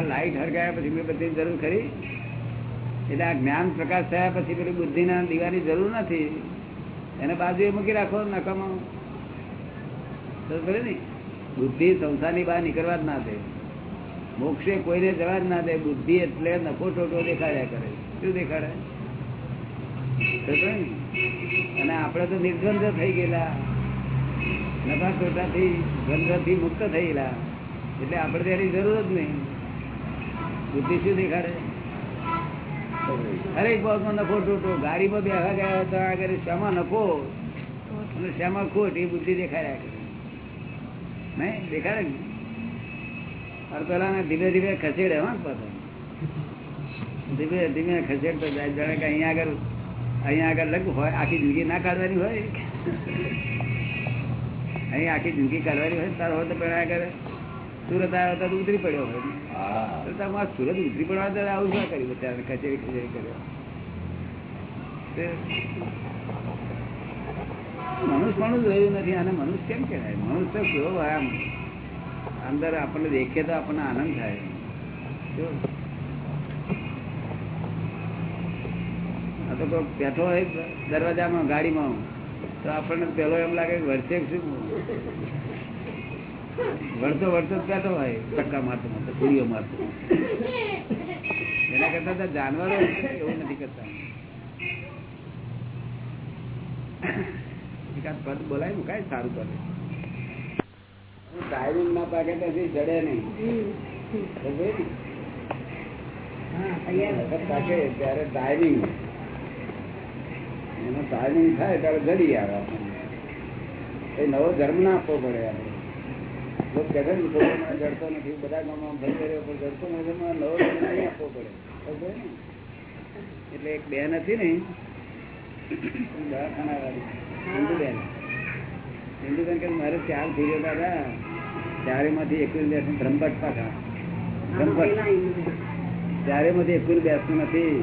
આ લાઈટ હરગાયા પછી બધી જરૂર ખરી એટલે આ જ્ઞાન પ્રકાશ થયા પછી પેલી બુદ્ધિના દીવાની જરૂર નથી. એને બાજુએ મૂકી રાખો, નકામો. ને? બુદ્ધિ સંસારની બહાર નીકળવા જ ના દે. મોક્ષે કોઈને જવા જ ના દે. બુદ્ધિ એટલે નફો ટોટો દેખાડ્યા કરે. શું દેખાડે? અને આપણે તો નિર્ગંધ થઈ ગયેલા. નફા ટોટાથી ગંધથી મુક્ત થયેલા. એટલે આપણે તેની જરૂર જ નહીં. બુદ્ધિ શું દેખાડે? અરે બાબતમાં નફો ટોટો ગાડીમાં બેસા ગયા હતા આગળ શામાં નફો? અને શામાં ખોટ? એ બુદ્ધિ દેખાડ્યા કરે નહીં? દેખાડે ને? પેલા ધીમે ધીમે ખસેડે હા પાછા. ધીમે ધીમે ખસેડતો જાય. જાણે કે અહીંયા આગળ અહીંયા આગળ લગ હોય. આખી જિંદગી ના કાઢવાની હોય? અહીં આખી જિંદગી કાઢવાની હોય તારો હોય તો પેલા આગળ. સુરત આવ્યો તો ઉતરી પડ્યો હોય. તમારે સુરત ઉતરી તો આવું શું કર્યું બચારા કચેરી કચેરી કર્યો. મનુષ મનુષ્ય રહ્યું નથી, આને મનુષ્ય કેમ કહેવાય? મનુષ્ય કેવો આમ? અંદર આપણને દેખે તો આપણને આનંદ થાય. આ તો બેઠો હોય દરવાજામાં, ગાડીમાં, તો આપણને પેલો એમ લાગે કે વર્ષે શું? વળતો વળતો ક્યાં બેઠો હોય ધક્કા મારતો મારતો પૂરીઓ મારતો. એના કરતા તો જાનવરો એવું નથી કરતા. પદ બોલાય મુકાય સારું કરે. ટાઈમિંગ ના પાકે પછી જડે નહીં. ને? પાકે ત્યારે ટાઈમિંગ એનો ટાઈમિંગ થાય ત્યારે જડી આવે આપણને. એ નવો ધર્મ ના આપવો પડે આપણે. લોકો કહે છે ને છોકરાને જડતો નથી બધા ગામમાં ભાઈ કર્યો પણ જડતો નથી નવો નહીં આપવો પડે. એટલે એક બેન હતી ને દવાખાના વાળી ઇન્દુબેન ઇન્દુબેન કે મારે ચાર થઈ દાદા ચારે માંથી એકવીસ બેસું બ્રહ્મભટ્ટ પાછા. બ્રહ્મભટ્ટ. ચારે માંથી એકવીસ બેસતું નથી.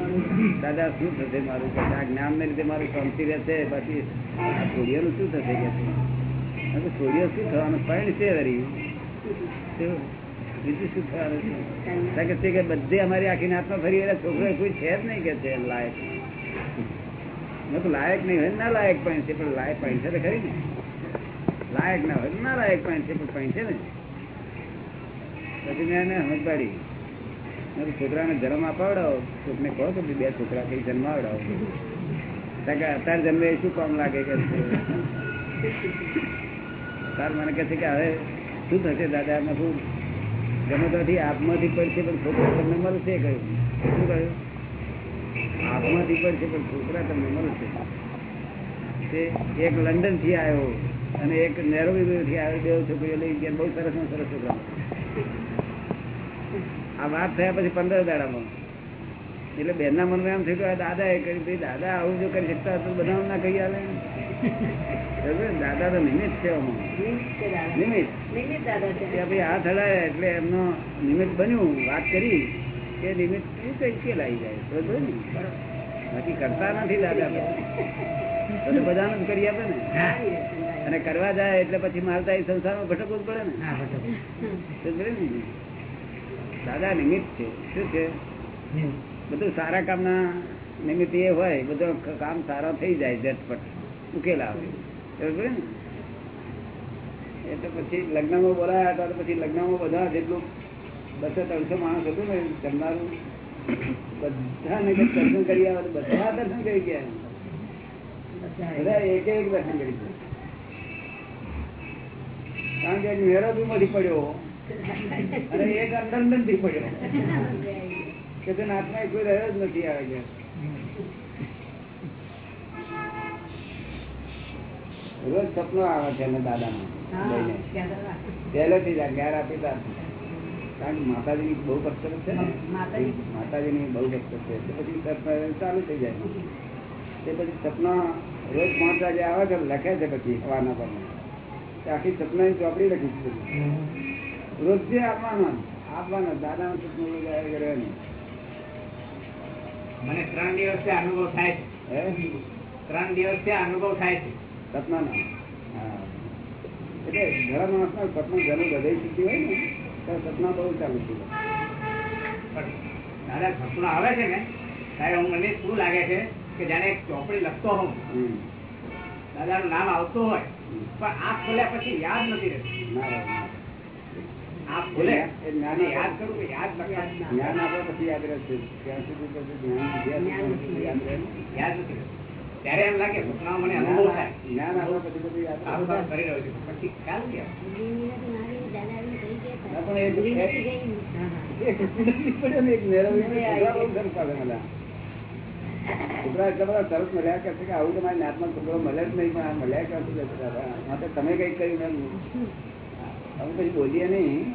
દાદા શું થશે મારું? આ જ્ઞાન ને લીધે મારું શાંતિ રહેશે પછી આ છોડીઓનું શું થશે? કે છે? સૂર્ય શું થવાનું? પણ છે બીજું શું થવાનું છે? લાયક. મેં તો લાયક નહીં હોય ના લાયક પણ છે, પણ લાયક પણ છે ખરી ને. લાયક ના હોય ના લાયક પણ છે, પણ પણ છે ને. પછી મેં એને સમજ પાડી. છોકરાને જન્મ અપાવડાવો. કોકને કહો કે બે છોકરા કઈ જન્મ આવડાવો અત્યારે જન્મે શું કામ લાગે કે? તાર મને કહે છે કે હવે શું થશે, દાદા? એમાં ગમે ત્યાંથી આપમાંથી પડશે પણ છોકરા તમને મળશે કહ્યું. શું કહ્યું? આપમાંથી પડશે પણ છોકરા તમને મળશે. તે એક લંડનથી આવ્યો અને એક નેરોબી થી આવ્યો બે છોકરીઓ લઈ ગયા. બહુ સરસ સરસ છોકરા. આ વાત થયા પછી પંદર દાડામાં. એટલે બેનના મનમાં એમ થયું કે દાદા એ કહ્યું દાદા, આવું જો કરી શકતા હતું બધા ના કહી આવે? દાદા તો નિમિત્ત છે. નિમિત્ત કે ભાઈ હાથ હલાયા એટલે એમનો નિમિત્ત બન્યું. વાત કરી કે નિમિત્ત કઈ આવી જાય? બરોબર ને? બાકી કરતા નથી દાદા તો. બધાને જ કરી આપે ને. અને કરવા જાય એટલે પછી મારતા એ સંસારમાં ભટકવું પડે ને? દાદા નિમિત્ત છે. શું છે? બધું સારા કામના નિમિત્ત એ હોય. બધું કામ સારા થઈ જાય ઝટપટ. ઉકેલ આવે બરોબર ને? એટલે પછી લગ્નમાં બોલાયા હતા પછી લગ્નમાં બધા જેટલું બસો ત્રણસો માણસ હતું ને, જમનારું, બધાને દર્શન કરી આવે બધા દર્શન કરી ગયા બધા એક એક દર્શન કરી ગયા. કારણ કે એક બી માંથી પડ્યો. અને એક અંદર નથી પડ્યો. કે નાથમાં કોઈ રહ્યો જ નથી આવે ગયા રોજ સપનો આવે છે એના દાદામાં પહેલેથી જ અગિયાર આપી ત્યારથી. કારણ કે માતાજીની બહુ કસરત છે ને. માતાજીની બહુ કસરત છે. તે પછી ચાલુ થઈ જાય તે પછી સપના રોજ પાંચ વાગે આવે છે લખે છે પછી સવારના પર. આખી સપનાની ચોપડી લખી છે. રોજ જે આપવાનો આપવાનો દાદાનું સપનું રોજ આવે કરે મને ત્રણ દિવસથી અનુભવ થાય છે. ત્રણ દિવસથી અનુભવ થાય છે. સપનાનો હા. એટલે ઘણા માણસના સપના ઘણું બધે શીખી હોય ને ત્યારે સપના બહુ ચાલુ છે દાદા સપનું આવે છે ને ત્યારે હું મને શું લાગે છે કે જાણે એક ચોપડી લખતો હોઉં. દાદા દાદાનું નામ આવતું હોય પણ આંખ ખોલ્યા પછી યાદ નથી રહેતું. ના આંખ ખોલે યાદ કરું કે યાદ જ્ઞાન આપે પછી યાદ રહેશે. ત્યાં સુધી પછી જ્ઞાન યાદ યાદ નથી રહેતું. ત્યારે એમ લાગે સપનામાં મને અનુભવ થાય. પછી. આવું. કરી રહ્યો છું. પછી ખ્યાલ છોકરા એટલા બધા સરસ મળ્યા કરશે કે આવું તમારી નાતમાં છોકરો મળે જ નહીં પણ આ મળ્યા કરશે માટે તમે કઈ કર્યું એમ. અમે કઈ બોલીએ નહીં.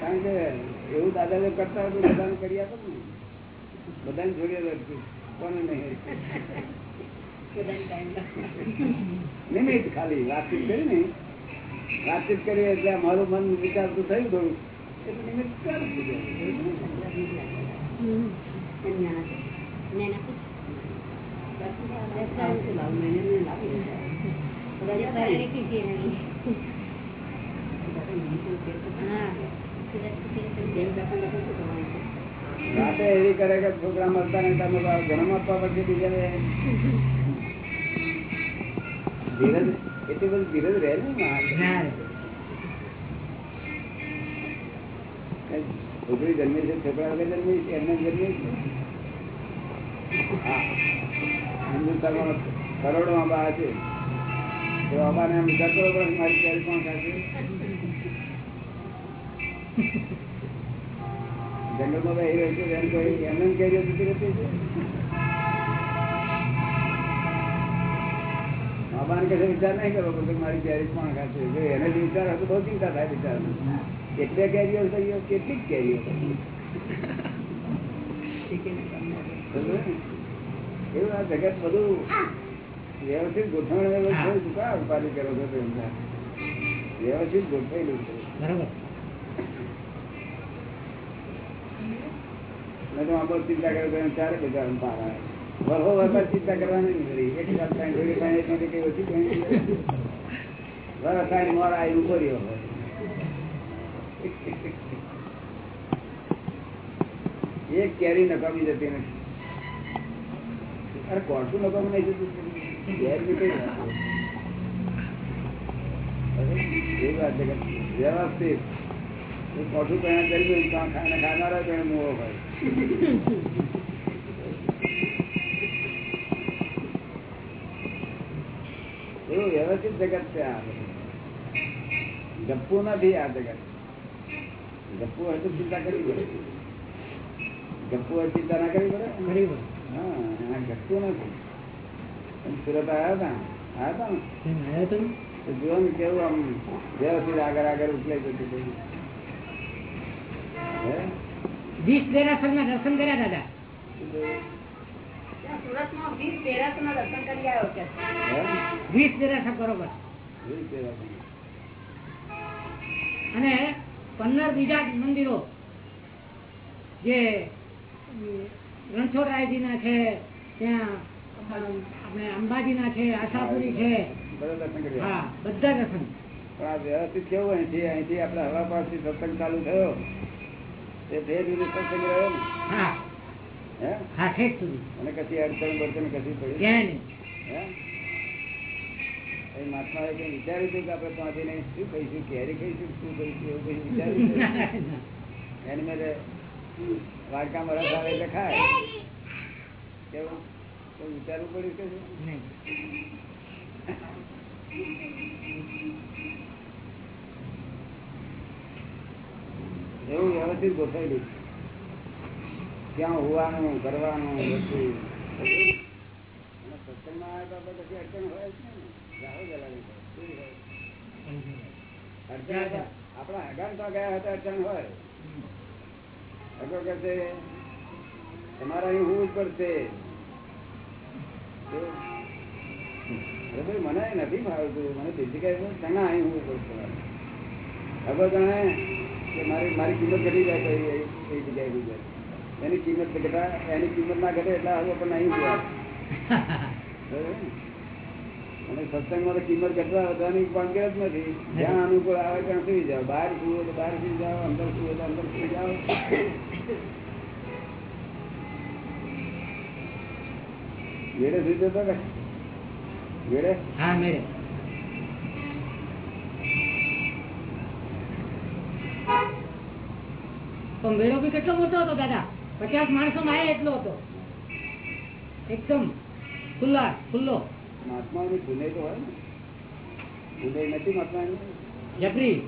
કારણ કે એવું દાદા કરતા હોય તો બધાને કરી આપો ને. બધાને નહીં નિમિત્ત ખાલી વાતચીત કરી ને. વાતચીત કરી એટલે મારું મન વિચારતું થયું થોડું એટલે નિમિત્ત ચાલુ. રાતે એવી કરે કે છોકરા મળતા ને તમે જન્મ આપવા પછી બીજાને ધીરજ એટલી બધી ધીરજ રહે ને. છોકરી જન્મી છે છોકરા વગર જન્મી છે એમને જન્મી છે? હિન્દુસ્તાનમાં કરોડો આંબા છે. તો આંબાને એમ જતો પણ મારી ચારી પણ ખાશે? જંગલમાં બેસી રહ્યો છે એમ કોઈ એમને એમ કેરીઓ છે આંબાને કશે વિચાર નહીં કરવો કે મારી કેરી કોણ ખાશે જો એને જ વિચાર હતો બહુ ચિંતા થાય બિચારાને. એટલે કેરીઓ થઈ જગત બધું વ્યવસ્થિત ગોઠવણ કરો છો? વ્યવસ્થિત ગોઠવેલું છે. બરાબર. ચિંતા કર્યો તો ચારે બધા વખત ચિંતા કરવાની એક સાથ કાંઈ જોડી કાંઈ ઓછી વરસ કાંઈ મોર આવી એક કેરી નકામી જતી નથી. અરે કોણસું નકામી નહીં જતું? કેરી વાત છે કે વ્યવસ્થિત. કોઠું કયા કર્યું કાં ખાનારા મોહ હોય. એવું વ્યવસ્થિત જગત છે આ. ગપ્પુ નથી આ જગત. ગપ્પુ હોય તો ચિંતા કરવી પડે. ગપ્પુ હોય ચિંતા ના કરવી પડે. હા ગપ્પુ નથી. સુરત આવ્યા હતા? આવ્યા હતા ને? જુઓ ને? કેવું આમ વ્યવસ્થિત આગળ આગળ ઉકલાઈ જતું? વીસ દેરાસરમાં દર્શન કર્યા દાદા? વીસ દેરાસર બરોબર. અને પંદર બીજા મંદિરો જે રણછોડરાયજી ના છે ત્યાં આપણે અંબાજી ના છે આશાપુરી છે. બધા દર્શન હા બધા દર્શન. પણ આ વ્યવસ્થિત કેવું અહીંથી? અહીંથી આપડે હવા પાસથી સત્સંગ ચાલુ થયો. કંઈ વિચાર્યું હતું કે આપણે ત્યાંથી નહીં શું કહીશું? કેરી કહીશું? શું કહીશું? એવું કઈ વિચાર્યું છે? એની મેરે વાડકામાં રસ આવે એટલે ખાય કેવું વિચારવું પડ્યું કે શું? નહીં. એવું વ્યવસ્થિત ગોઠવેલું છે. ક્યાં હોવાનું, કરવાનું, બધું. સત્સંગમાં આવ્યા અડચણ હોય જ ને. રાહુ જલાવી ગયા હતા અડચણ હોય. અગો કે છે, તમારે અહીં હોવું જ પડશે મને નથી ભાવતું મને બીજી કઈ તને અહીં હોવું પડશે અગર જાણે સત્સંગમાં કિંમત ઘટતા વધવાની પણ જ નથી. જ્યાં અનુકૂળ આવે ત્યાં સુઈ જાઓ. બહાર સુવો તો બહાર સુઈ જાઓ, અંદર સુવો અંદર સુઈ જાઓ. વેડે સુઈ જતો કે? વેડે? હા મેરે મેળો બી કેટલો મોટો હતો દાદા? પચાસ માણસો માં એટલો હતો. એકદમ ખુલ્લા ખુલ્લો. મહાત્માની પુનઃ તો હોય ને. પુનઃ નથી મહાત્માની જબરી.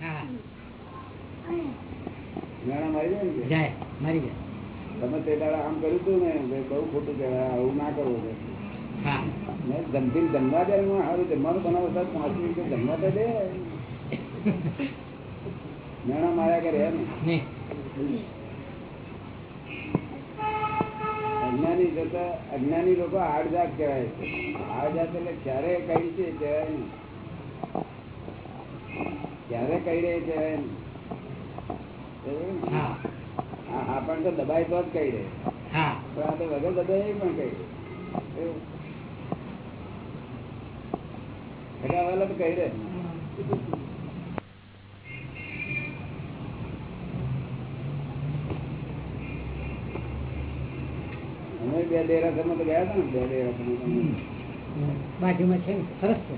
હા મારી જાય. તે દાડા આમ કર્યું હતું ને બહુ ખોટું કહેવાય આવું ના કરવું મેં જમતી જમવા દે હું સારું જમવાનું બનાવો પાંચ મિનિટ જમવા તો દે મેણા માર્યા કરે એમ. અજ્ઞાની જતા અજ્ઞાની લોકો આડજાત કહેવાય છે. આડજાત એટલે ક્યારે કઈ છે કહેવાય નહીં ક્યારે કઈ રહે કહેવાય નહીં હા આ પણ તો દબાય તો જ કહી દે હા. પણ આ તો વગર દબાય પણ કહી દે. તો કહી દે બે દેરાસરમાં તો ગયા હતા ને બે દેરાસરમાં બાજુમાં છે ને, સરસ છે.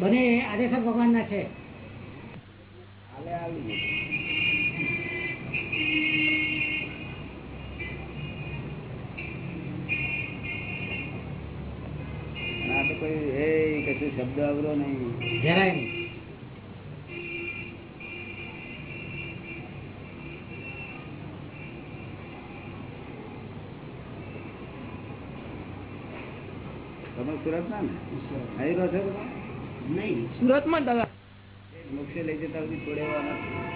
બને આદેશર ભગવાન ના છે. હાલે આવી ગયું. તો કોઈ એ કશું શબ્દ આવરો નહીં. જરાય નહીં. તમે સુરત ના? ને અહીં રહો છો તમે? નહીં. સુરતમાં દાદા. મોક્ષે લઈ જતા સુધી છોડેવાના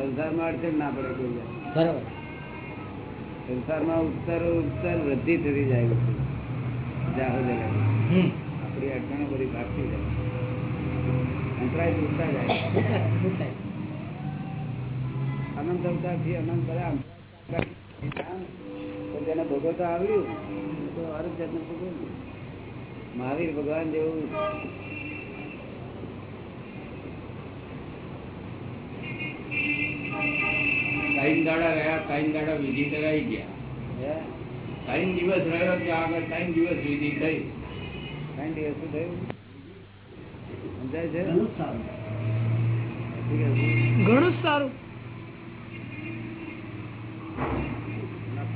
સંસારમાં અડચણ ના પડે કોઈ બરાબર. સંસારમાં ઉત્તર ઉત્તર વૃદ્ધિ થતી જાય બધું. જાહો જગા. આપણી અડચણો બધી ભાગતી જાય. અંતરાય તૂટતા જાય. અનંત અવતારથી અનંત બધા તો ભોગવતા હર જાતનું ભોગવ્યું. મહાવીર ભગવાન જેવું ત્રણ દાડા રહ્યા ત્રણ દાડા વિધિ કરાઈ ગયા. ત્રણ દિવસ રહ્યો ત્યાં આગળ ત્રણ દિવસ વિધિ થઈ. કાંઈ દિવસ શું થયું? સમજાય છે? ઘણું સારું.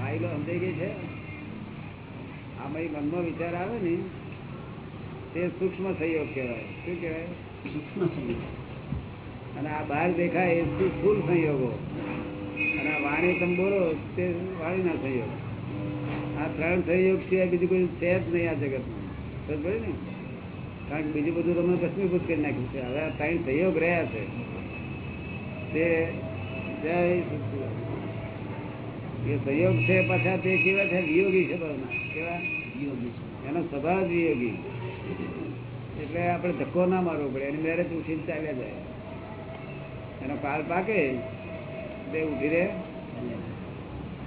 ફાઇલો સમજાઈ ગઈ છે? આમાં એક મનમાં વિચાર આવે ને તે સૂક્ષ્મ સંયોગ કહેવાય. શું કહેવાય? સૂક્ષ્મ સંયોગ. અને આ બહાર દેખાય એ ફૂલ સંયોગો? અને વાણી તમે બોલો તે વાણીના સંયોગ આ ત્રણ સંયોગ સિવાય બીજું કોઈ છે જ નહીં આ જગતમાં. સમજ ને? કારણ કે બીજું બધું તમને કશ્મીભૂત કરી નાખ્યું છે. હવે આ ત્રણ સંયોગ રહ્યા છે. તે જય. એ સંયોગ છે પાછા તે કેવા છે? વિયોગી સ્વભાવના કેવા? એનો સ્વભાવ જ વિયોગી. એટલે આપણે ધક્કો ના મારવો પડે. એની મેરેજ ઉઠીને ચાલ્યા જાય. એનો કાળ પાકે. તે ઉઠી રહે.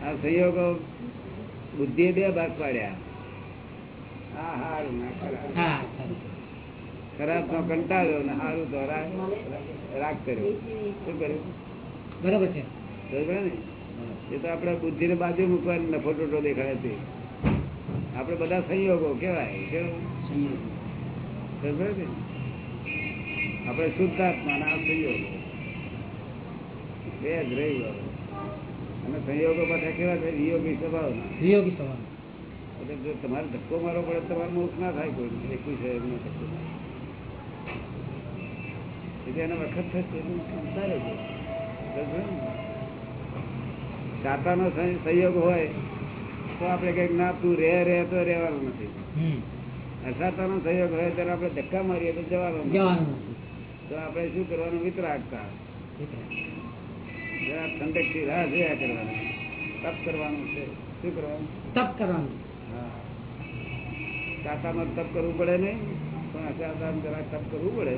આ સંયોગો બુદ્ધિએ બે ભાગ પાડ્યા. ના ખરાબ. હા સારું ખરાબ તો કંટાળ્યો ને સારું તો રાગ કર્યો. શું કર્યું? બરાબર છે. ને? એ તો આપણે બુદ્ધિને બાજુ મૂકવાની નફો ટોટો દેખાડે છે. આપણે બધા સંયોગો કેવાય કેવું? બરોબર ને? આપણે શુદ્ધાત્મા અને આ સંયોગો. બે જ અને સંયોગો પાછા કેવા છે? વિયોગી સ્વભાવના. વિયોગી સ્વભાવ. એટલે જો તમારે ધક્કો મારો પડે તમારે મોક્ષ ના થાય કોઈ. એકું છે એમનો ધક્કો એટલે એનો વખત થશે એનું સંસારે સંયોગ હોય તો આપણે કંઈક ના તું રે રે તો રહેવાનું નથી. અસાતાનો સહયોગ હોય ત્યારે આપણે ધક્કા મારીએ તો જવાનું તો આપણે શું કરવાનું? વિતરાગતા. વિતરાગ. જરા ઠંડકથી રાહ જોયા કરવાની. તપ કરવાનું છે. શું કરવાનું? તપ કરવાનું. હા. સાતામાં તપ કરવું પડે નહીં પણ આશા જરા તપ કરવું પડે.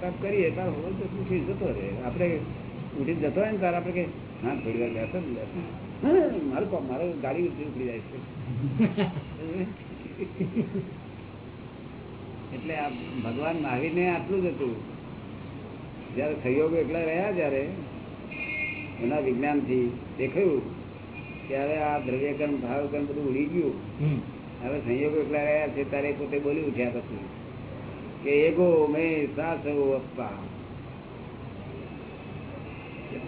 તપ કરીએ તાર તો ઉઠી જતો રહે. આપણે ઉઠી જતો હોય ને તાર આપણે કે હા થોડી વાર બેસો ને બેસો. મારું કામ મારું ગાડી ઉઠી ઉપડી જાય છે. એટલે આ ભગવાન મહાવીરને આટલું જ હતું. જયારે સહયોગ એકલા રહ્યા જયારે એના વિજ્ઞાનથી દેખાયું ત્યારે આ દ્રવ્યકર્મ ભાવકર્મ બધું ઉડી ગયું. હવે સંયોગો એટલા રહ્યા છે તારે પોતે બોલી ઉઠ્યા પછી કે એગો મેં સાસ અપ્પા.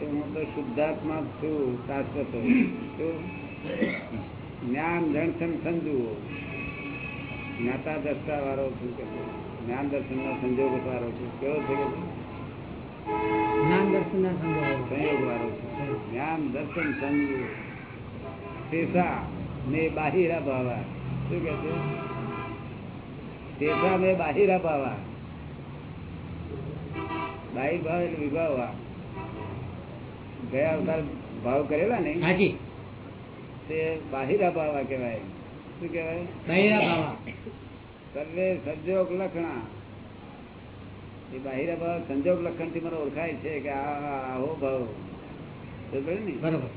હું તો શુદ્ધાત્મા છું શાશ્વત. જ્ઞાન દર્શન સંજુઓ જ્ઞાતા દર્શા વાળો છું કે જ્ઞાન દર્શન નો સંજોગ વાળો છું. કેવો છે કે જ્ઞાન દર્શનના સંજોગો. સંયોગ વાળો છું જ્ઞાન દર્શન શેષા ને બાહિરા ભાવા. શું કે છે? શેષા ને બાહિરા ભાવા. બાહિર ભાવ એટલે વિભાવવા ગયા અવતાર ભાવ કરેલા ને હાજી. તે બાહિરા ભાવા કહેવાય. શું કહેવાય? બૈરા બાવા સર્વે સંજોગ લખણા. એ બાહિર ભાવ સંજોગ લખણથી મને ઓળખાય છે કે આવો ભાવ. બરોબર.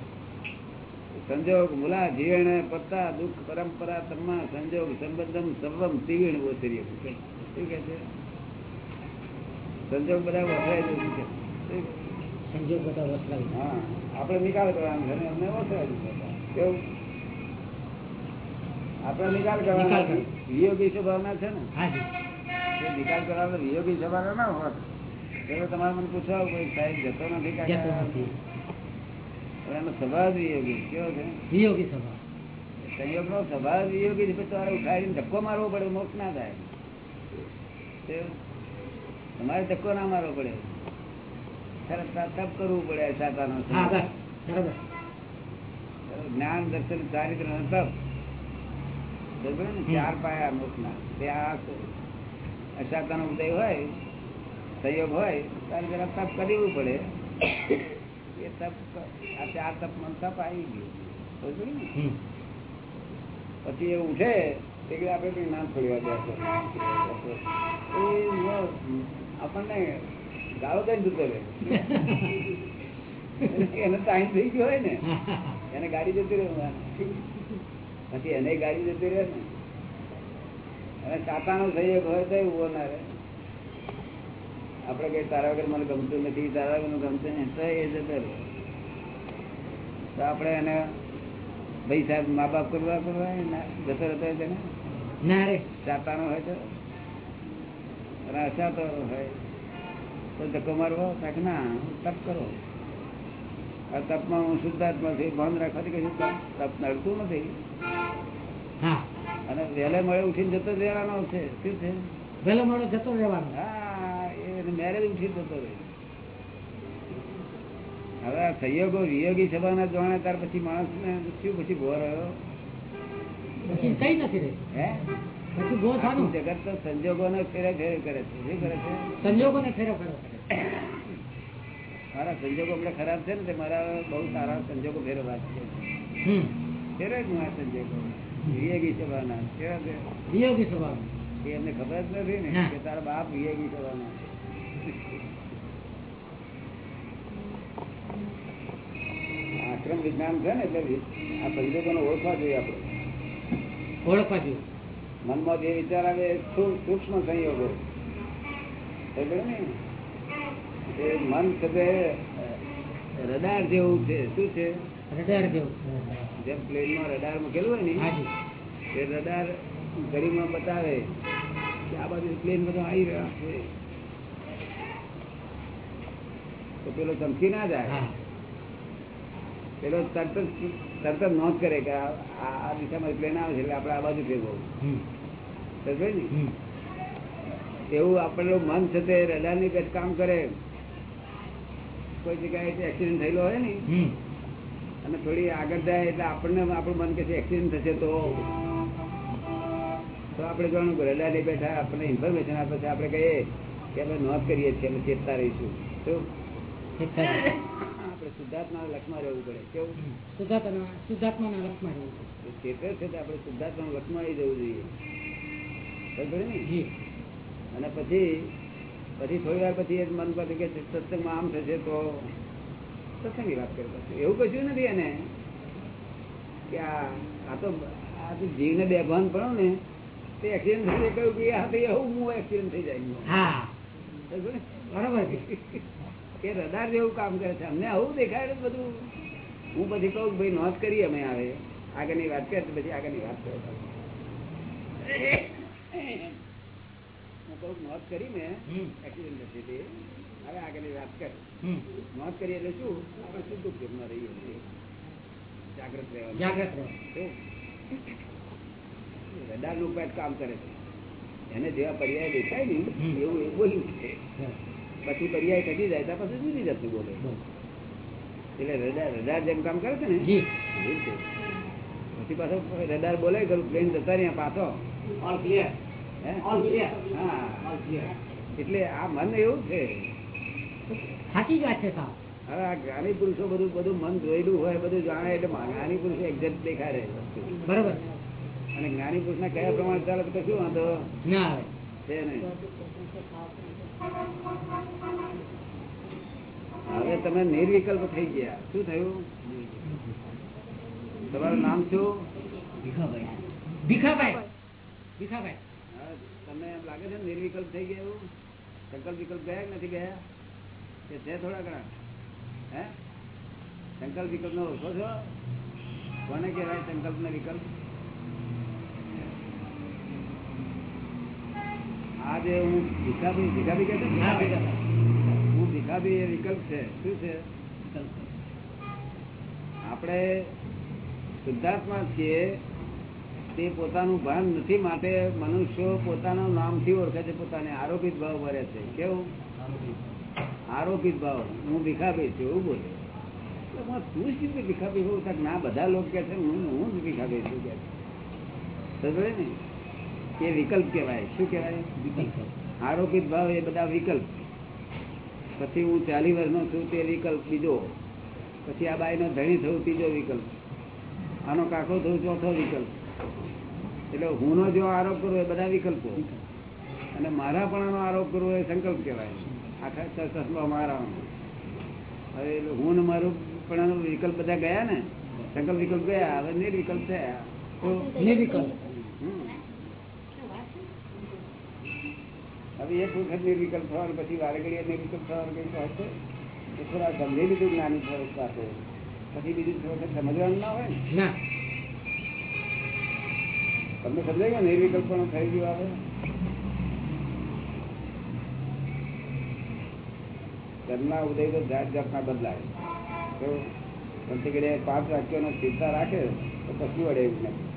સંજોગ મુલા જીવન પત્તા દુઃખ પરંપરા તમા સંજોગ સંબંધમ સર્વમ તીવણ ઓતરીએ શું કે છે? સંજોગ બધા વસરાય જવું છે? સંજોગ બધા વસરાય હા. આપણે નિકાલ કરવાનો છે. અમને વસરાય કેવું? આપણે નિકાલ કરવાનો. વિયોગી સ્વભાવના છે ને? જો. નિકાલ કરવાનો વિયોગી સ્વભાવ ના હોત તો તમારે મને પૂછવા કોઈ સાહેબ જતો નથી કાકા. એનો સ્વભાવ વિયોગી કેવો છે? વિયોગી સ્વભાવ સંયોગ નો સ્વભાવ વિયોગી પછી તમારે ઉઠાડીને ધક્કો મારવો પડે મોક્ષ ના થાય. તમારે ધક્કો ના મારવો પડે. સરસ તપ કરવું પડે સાતાનો જ્ઞાન દર્શન ચારિત્ર તપ? ચાર પાયા મોક્ષ ના અશાતાનો ઉદય હોય સંયોગ હોય ત્યારે જરા તપ કરવું પડે. એ તપ આ ચાર તપ મન તપ આવી ગયું. પછી એ ઉઠે એટલે આપણે કઈ નામ નો- આપણને ગાળો કઈ જતો રહે? એને ટાઈમ થઈ ગયો હોય ને. એને ગાડી જતી રહે પછી એને ગાડી જતી રહે ને. અને કાકાનો સહયોગ હોય તો ઊભો ના રહે આપડે કઈ તારા વગર મને ગમતું નથી તારા વગર ગમતું નહીં તો એ જતો તો આપણે એને ભાઈ સાહેબ મા બાપ કરવા કરવા જતો રહેતો હોય તેને? ના રે. ચાતાનો હોય તો? રાસાતો હોય. તો ધક્કો મારવો કાંક ના? તપ કરો. આ તપમાં હું શુદ્ધાત્મા છું બંધ રાખવાથી કશું તપ તપ નડતું નથી. હા. અને વહેલે મળે ઉઠીને જતો રહેવાનો છે. શું છે? વહેલો મળે જતો રહેવાનો. હા એ મેરેજ ઉઠી જતો રહે. હવે આ સહયોગો વિયોગી સભાના જોણે ત્યાર પછી માણસને શું પછી ગો રહ્યો. પછી કઈ નથી રહી. હે? જગત તો સંજોગોને ફેરે ફેર કરે છે. શું કરે છે? સંજોગોને ફેરો ફેરો કરે. મારા સંજોગો આપણે ખરાબ છે ને તે મારા બહુ સારા સંજોગો ફેરવા છે. ફેરે જ મારા સંજોગો વિવેકી સભાના કેવા છે વિયોગી સ્વભાવ એ એમને ખબર જ નથી ને કે તારા બાપ વિવેકી સભાના આશ્રમ વિજ્ઞાન છે ને એટલે આ સંજોગોને ઓળખવા જોઈએ આપણે. ઓળખવા જોઈએ. મનમાં જે વિચાર આવે સૂક્ષ્મ સંયોગો. ને? એ મન છે રડાર જેવું છે. શું છે? રડાર જેવું જેમ પ્લેનમાં રડાર મૂકેલું હોય ને એ રડાર ઘડીમાં બતાવે કે આ બાજુ પ્લેન બધો આવી રહ્યા છે. તો પેલો ચમકી ના જાય. પેલો તરત તરત જ નોંધ કરે કે આ દિશામાં પ્લેન આવે છે એટલે આપણે આ બાજુ હમ. સમજ્યો ને? એવું આપણું મન છે તે રડારની કામ કરે. કોઈ જગ્યાએ એક્સિડન્ટ થયેલો હોય ને અને થોડી આગળ જાય એટલે આપણને આપણું મન કે એક્સિડન્ટ થશે તો તો આપણે જોવાનું કે રડારની બેઠા આપણને ઇન્ફોર્મેશન આપે છે. આપણે કહીએ કે આપણે નોંધ કરીએ છીએ અમે ચેતતા રહીશું. તો આપણે શુદ્ધાત્મા લક્ષમાં રહેવું પડે. કેવું? શુદ્ધાત્મા શુદ્ધાત્માના લક્ષમાં રહેવું પડે. ચેતર છે તો આપણે શુદ્ધાત્મા લક્ષમાં આવી જવું જોઈએ. અને પછી પછી થોડી વાર પછી એ મન પર કે સત્સંગમાં આમ થશે તો સત્સંગની વાત કરે એવું કશું નથી એને કે આ તો આ તો જીવને બેભાન પડો ને તે એક્સિડન્ટ થઈ કહ્યું કે આ તો એવું હું એક્સિડન્ટ થઈ જાય. હા? બરોબર. કે રડાર જેવું કામ કરે છે. અમને આવું દેખાય બધું. હું પછી કહું ભાઈ નોંધ કરી અમે આવે. આગળની વાત કરે પછી આગળની વાત કરો. હું કહું નોંધ કરી મેં એક્સિડન્ટ તે. હવે આગળની વાત કરે. નોંધ કરી એટલે શું? આપણે શુદ્ધ ઉપયોગમાં રહીએ છીએ. જાગ્રત રહેવાનું. જાગ્રત રહો રડારનું કામ કરે છે. એને જેવા પર્યાય દેખાય ને એવું એ બોલ્યું છે. પછી પર્યાય ઘટી જાય ત્યાં પછી જુદી જતું બોલે. એટલે રડાર રડાર જેમ કામ કરે છે ને. પછી પાછો રડાર બોલે કરું પ્લેન જતા રહ્યા પાછો. ઓલ ક્લિયર ઓલ ક્લિયર હા. ઓલ ક્લિયર એટલે આ મન એવું છે. સાચી જ વાત છે સાહેબ હવે આ જ્ઞાની પુરુષો બધું બધું મન જોયેલું હોય બધું જાણે એટલે જ્ઞાની પુરુષો એક્ઝેક્ટ દેખાય રહે બરોબર. અને જ્ઞાની પુરુષ ના કયા પ્રમાણે ચાલે તો શું વાંધો? ના આવે. છે નહીં. હવે તમે નિર્વિકલ્પ થઈ ગયા. શું થયું? તમારું નામ શું? ભીખાભાઈ. ભીખાભાઈ. ભીખાભાઈ. તમને એમ લાગે છે નિર્વિકલ્પ થઈ ગયા એવું? સંકલ્પ વિકલ્પ ગયા નથી ગયા? કે છે થોડા ઘણા હે? સંકલ્પ વિકલ્પ નો ઓળખો છો? કોને કહેવાય સંકલ્પ ને વિકલ્પ આજે હું ભીખાભી ભીખાભી ભીખાભાઈ. હું ભીખાભી એ વિકલ્પ છે. શું છે? આપણે શુદ્ધાત્મા છીએ તે પોતાનું ભાન નથી માટે મનુષ્યો પોતાના નામથી ઓળખે છે પોતાને આરોપિત ભાવ ભરે છે. કેવું? આરોપિત ભાવ, હું ભીખાભાઈ છું, એવું બોલે. એટલે હું તું શું રીતે ભીખાભાઈ હોઉં તક ના, બધા લોકો કે છે, હું હું જ ભીખાભાઈ છું કે સમજે ને? એ વિકલ્પ કહેવાય. શું કહેવાય? વિકલ્પ આરોપિત ભાવ એ બધા વિકલ્પ. પછી હું ચાલી વર્ષનો છું, તે વિકલ્પ બીજો. પછી આ બાઈનો ધણી થયું, ત્રીજો વિકલ્પ. આનો કાકો થયું, ચોથો વિકલ્પ. એટલે હુંનો જો આરોપ કરવો, એ બધા વિકલ્પો. અને મારા પણ આરોપ કરવો, એ સંકલ્પ કહેવાય. આખા સસલો મારા હવે હું મારું પણ વિકલ્પ બધા ગયા ને. સંકલ્પ વિકલ્પ ગયા હવે નિર્વિકલ્પ થયા નિર્વિકલ્પ હવે એક વખત નિર્વિકલ્પ થવાનું પછી વારે ઘડીએ નિર્વિકલ્પ થવાનું કઈ કહે છે થોડા સમજી લીધું જ્ઞાની પુરુષ પાસે પછી બીજું થોડું વખત સમજવાનું ના હોય ના તમને સમજાય કે નિર્વિકલ્પ પણ થઈ ગયું આવે? ઘરના ઉદય તો જાત જાતના બદલાય. તો ઘડીએ પાંચ વાક્યોનો સ્થિરતા રાખે તો કશું વડે એવું નથી.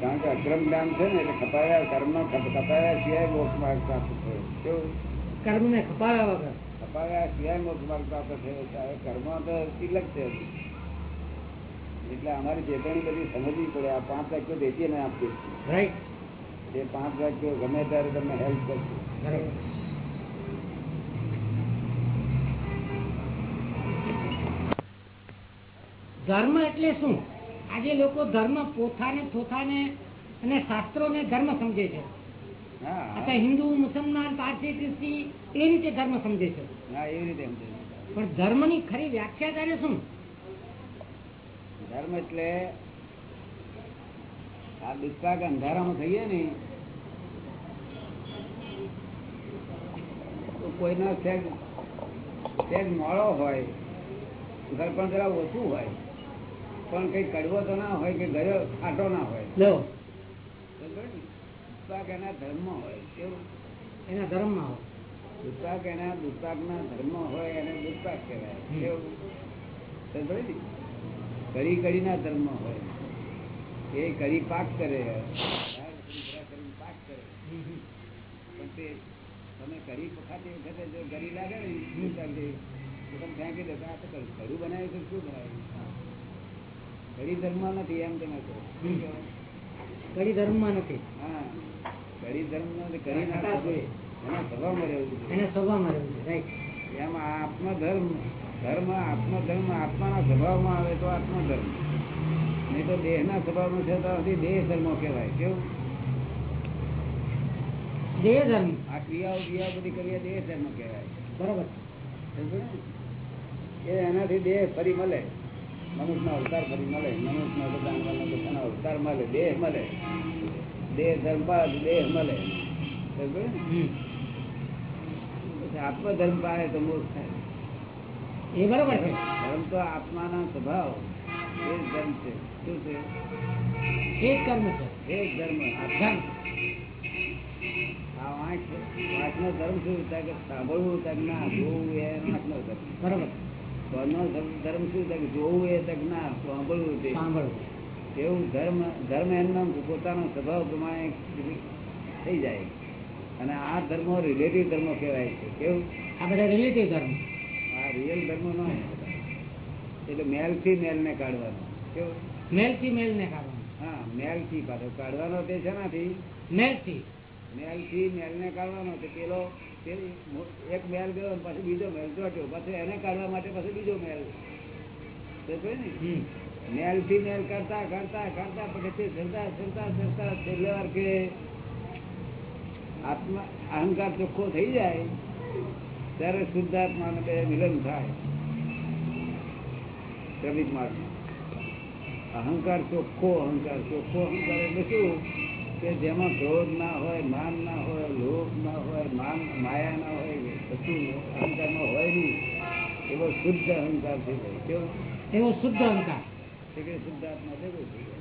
કારણ કે અક્રમ જ્ઞાન છે ને એટલે ખપાયા કર્મ ખપાયા સિવાય મોક્ષ માર્ગ પ્રાપ્ત થયો. કેવું કર્મ ને ખપાવ્યા વગર? ખપાયા સિવાય મોક્ષ માર્ગ પ્રાપ્ત થયો. કર્મ તો તિલક છે એટલે અમારી ચેતવણી બધી સમજવી પડે આ પાંચ વાક્યો દેતી ને આપીએ. છીએ. રાઈટ એ પાંચ વાક્યો ગમે ત્યારે તમને હેલ્પ કરશે. ધર્મ એટલે શું? આજે લોકો ધર્મ પોતાને પોતાને અને શાસ્ત્રોને ધર્મ સમજે છે. હિન્દુ મુસલમાન પારસી ખ્રિસ્તી એ રીતે ધર્મ સમજે છે. પણ ધર્મ પણ ધર્મની ખરી વ્યાખ્યા ત્યારે શું? ધર્મ એટલે આ દુષ્કાક અંધારામાં થઈએ ને કોઈનો સેજ સેજ મોડો હોય ઘરપણ જરા ઓછું હોય. પણ કઈ કડવો તો ના હોય કે ગયો ખાટો ના હોય. બરાબર એના ધર્મ હોય કેવું એના ધર્મમાં હોય. દુષ્કાક એના દુષ્કાકના ધર્મ હોય એને દુષ્કાક કહેવાય. કેવું ને? કડી કડીના ધર્મ હોય. એ કડી પાક કરે પાક કરે. પણ તે તમે કરી પખાતી વખતે જો ગરી લાગે ને તો તમે ફેંકી દો આ તો કડું કડું બનાવ્યું તો શું બનાવ્યું કડી ધર્મ નથી એમ તમે કહો? કડી ધર્મમાં નથી. હા. કડી ધર્મ નથી કડી ના એના સ્વભાવમાં રહેવું છે એને સ્વભાવમાં રહેવું છે રાઈટ એમ આત્મધર્મ ધર્મ આત્મધર્મ આત્માના સ્વભાવમાં આવે તો આત્મધર્મ નહીં તો દેહના સ્વભાવમાં છે તો દેહ ધર્મ કહેવાય. કેવું? દેહ ધર્મ. આ ક્રિયાઓ ક્રિયાઓ બધી કરીએ દેહ ધર્મ કહેવાય. બરોબર. એનાથી દેહ ફરી મળે. મનુષ્યનો અવતાર ફરી મળે મનુષ્યનો જાનવરનો બધાનો અવતાર મળે? દેહ મળે. દેહ ધર્મ બાદ દેહ મળે. આત્મધર્મ પાસે તો મોક્ષ થાય. એ બરાબર છે. ધર્મ તો આત્માના સ્વભાવ. એ જ ધર્મ છે. શું છે? એ જ કર્મ છે. એ જ ધર્મ. ધર્મ. આ વાંચ વાંચનો ધર્મ શું? થાય કે સાંભળવું થાય કે ના જોવું એ વાંચનો ધર્મ બરોબર. ધર્મ શું થાય જોવું એ તક ના સાંભળવું તે. એવું ધર્મ ધર્મ એમનો પોતાનો સ્વભાવ પ્રમાણે થઈ જાય. અને આ ધર્મો રિલેટિવ ધર્મો કહેવાય છે. કેવું? આ બધા રિલેટિવ ધર્મ. આ રિયલ ધર્મો ન એટલે મેલથી મેલ ને કાઢવાનો. કેવું? મેલથી મેલ ને કાઢવાનું. હા મેલથી પાછો કાઢવાનો તે છે નાથી મેલથી મેલથી મેલ ને કાઢવાનો. તે પેલો એક મેલ ગયો પછી બીજો મેલ ચોટ્યો પછી એને કાઢવા માટે પછી બીજો મેલ ને મેલથી મેલ કરતા કરતા કરતા પછી ચડતા ચડતા ચડતા છેલ્લે વાર કે આત્મા અહંકાર ચોખ્ખો થઈ જાય ત્યારે શુદ્ધાત્મા બે મિલન થાય. ક્રમિક માર્ગ. અહંકાર ચોખ્ખો અહંકાર ચોખ્ખો અહંકાર એટલે શું? કે જેમાં ક્રોધ ના હોય માન ના હોય લોભ ના હોય માન માયા ના હોય કશું અહંકારમાં હોય નહીં. એવો શુદ્ધ અહંકાર થઈ જાય કેવો? એવો શુદ્ધ અહંકાર. શુદ્ધાત્મા ભેગો થઈ જાય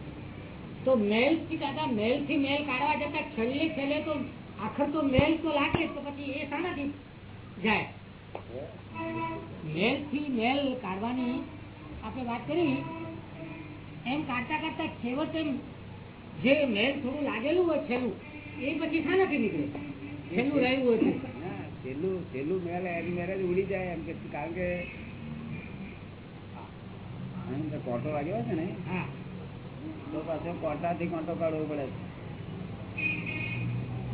તો મેલથી દાદા મેલથી મેલ કાઢવા જતા છેલ્લે છેલ્લે તો આખર તો મેલ તો લાગે તો પછી એ શાનાથી જાય. મેલથી મેલ કાઢવાની આપણે વાત કરી. એમ કાઢતા કાઢતા છેવટે જે મેન થોડું લાગેલું હોય છેલ્લું એ પછી શાનાથી નીકળે. છેલ્લું રહ્યું હોય છેલ્લું છેલ્લું મેલ એની મેરેજ ઉડી જાય એમ કે કારણ કે કોટો વાગ્યો છે ને. હા. તો પાછો કોટાથી કોટો કાઢવો પડે.